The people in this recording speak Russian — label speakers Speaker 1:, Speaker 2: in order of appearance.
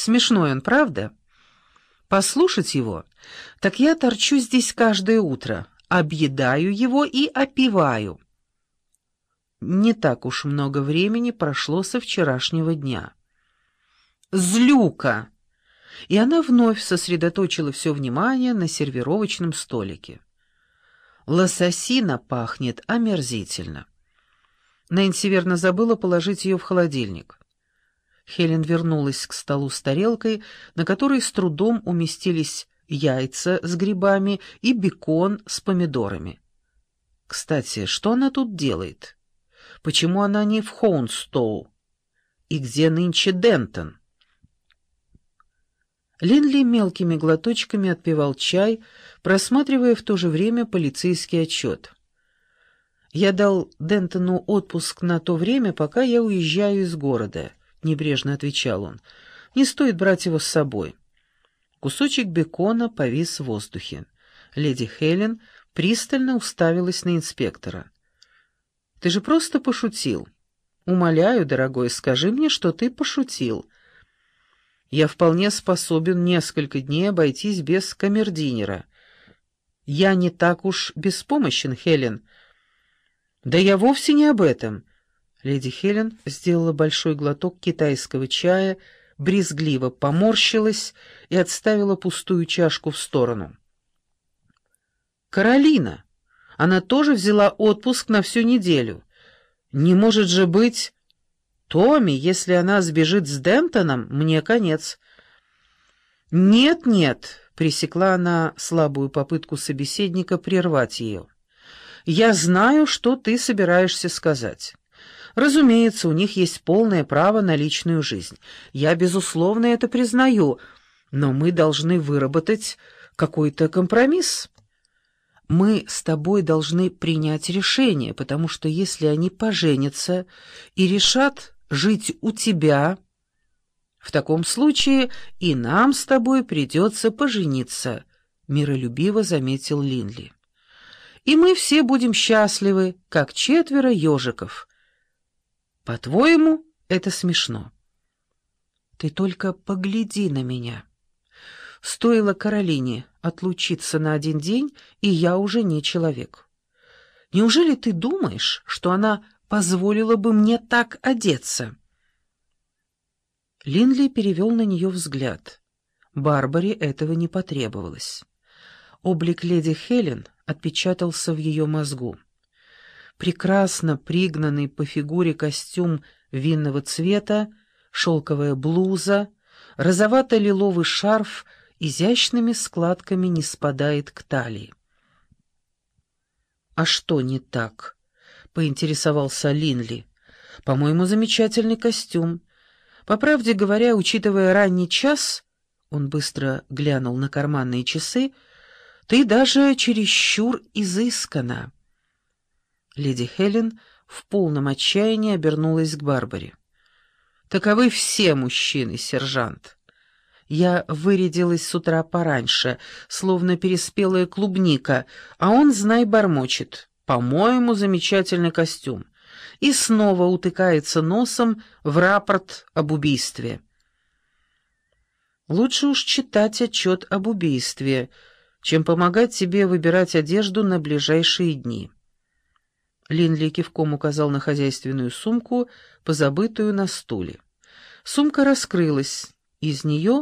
Speaker 1: Смешной он, правда? Послушать его, так я торчу здесь каждое утро, объедаю его и опиваю. Не так уж много времени прошло со вчерашнего дня. «Злюка!» И она вновь сосредоточила все внимание на сервировочном столике. Лососина пахнет омерзительно. Нэнси верно забыла положить ее в холодильник. Хелен вернулась к столу с тарелкой, на которой с трудом уместились яйца с грибами и бекон с помидорами. Кстати, что она тут делает? Почему она не в Хоунстоу? И где нынче Дентон? Линли мелкими глоточками отпивал чай, просматривая в то же время полицейский отчет. «Я дал Дентону отпуск на то время, пока я уезжаю из города», — небрежно отвечал он. «Не стоит брать его с собой». Кусочек бекона повис в воздухе. Леди Хелен пристально уставилась на инспектора. «Ты же просто пошутил. Умоляю, дорогой, скажи мне, что ты пошутил». Я вполне способен несколько дней обойтись без камердинера. Я не так уж беспомощен, Хелен. Да я вовсе не об этом. Леди Хелен сделала большой глоток китайского чая, брезгливо поморщилась и отставила пустую чашку в сторону. «Каролина! Она тоже взяла отпуск на всю неделю. Не может же быть...» Томми, если она сбежит с Дентоном, мне конец. «Нет-нет», — пресекла она слабую попытку собеседника прервать ее. «Я знаю, что ты собираешься сказать. Разумеется, у них есть полное право на личную жизнь. Я, безусловно, это признаю, но мы должны выработать какой-то компромисс». Мы с тобой должны принять решение, потому что если они поженятся и решат жить у тебя. В таком случае и нам с тобой придется пожениться», — миролюбиво заметил Линли. «И мы все будем счастливы, как четверо ежиков. По-твоему, это смешно?» «Ты только погляди на меня. Стоило Каролине отлучиться на один день, и я уже не человек. Неужели ты думаешь, что она позволила бы мне так одеться?» Линли перевел на нее взгляд. Барбаре этого не потребовалось. Облик леди Хелен отпечатался в ее мозгу. Прекрасно пригнанный по фигуре костюм винного цвета, шелковая блуза, розовато-лиловый шарф изящными складками не спадает к талии. «А что не так?» — поинтересовался Линли. «По-моему, замечательный костюм. По правде говоря, учитывая ранний час...» Он быстро глянул на карманные часы. «Ты даже чересчур изыскана». Леди Хелен в полном отчаянии обернулась к Барбаре. «Таковы все мужчины, сержант». Я вырядилась с утра пораньше, словно переспелая клубника, а он, знай, бормочет. По-моему, замечательный костюм. И снова утыкается носом в рапорт об убийстве. Лучше уж читать отчет об убийстве, чем помогать тебе выбирать одежду на ближайшие дни. Линли кивком указал на хозяйственную сумку, позабытую на стуле. Сумка раскрылась. Из нее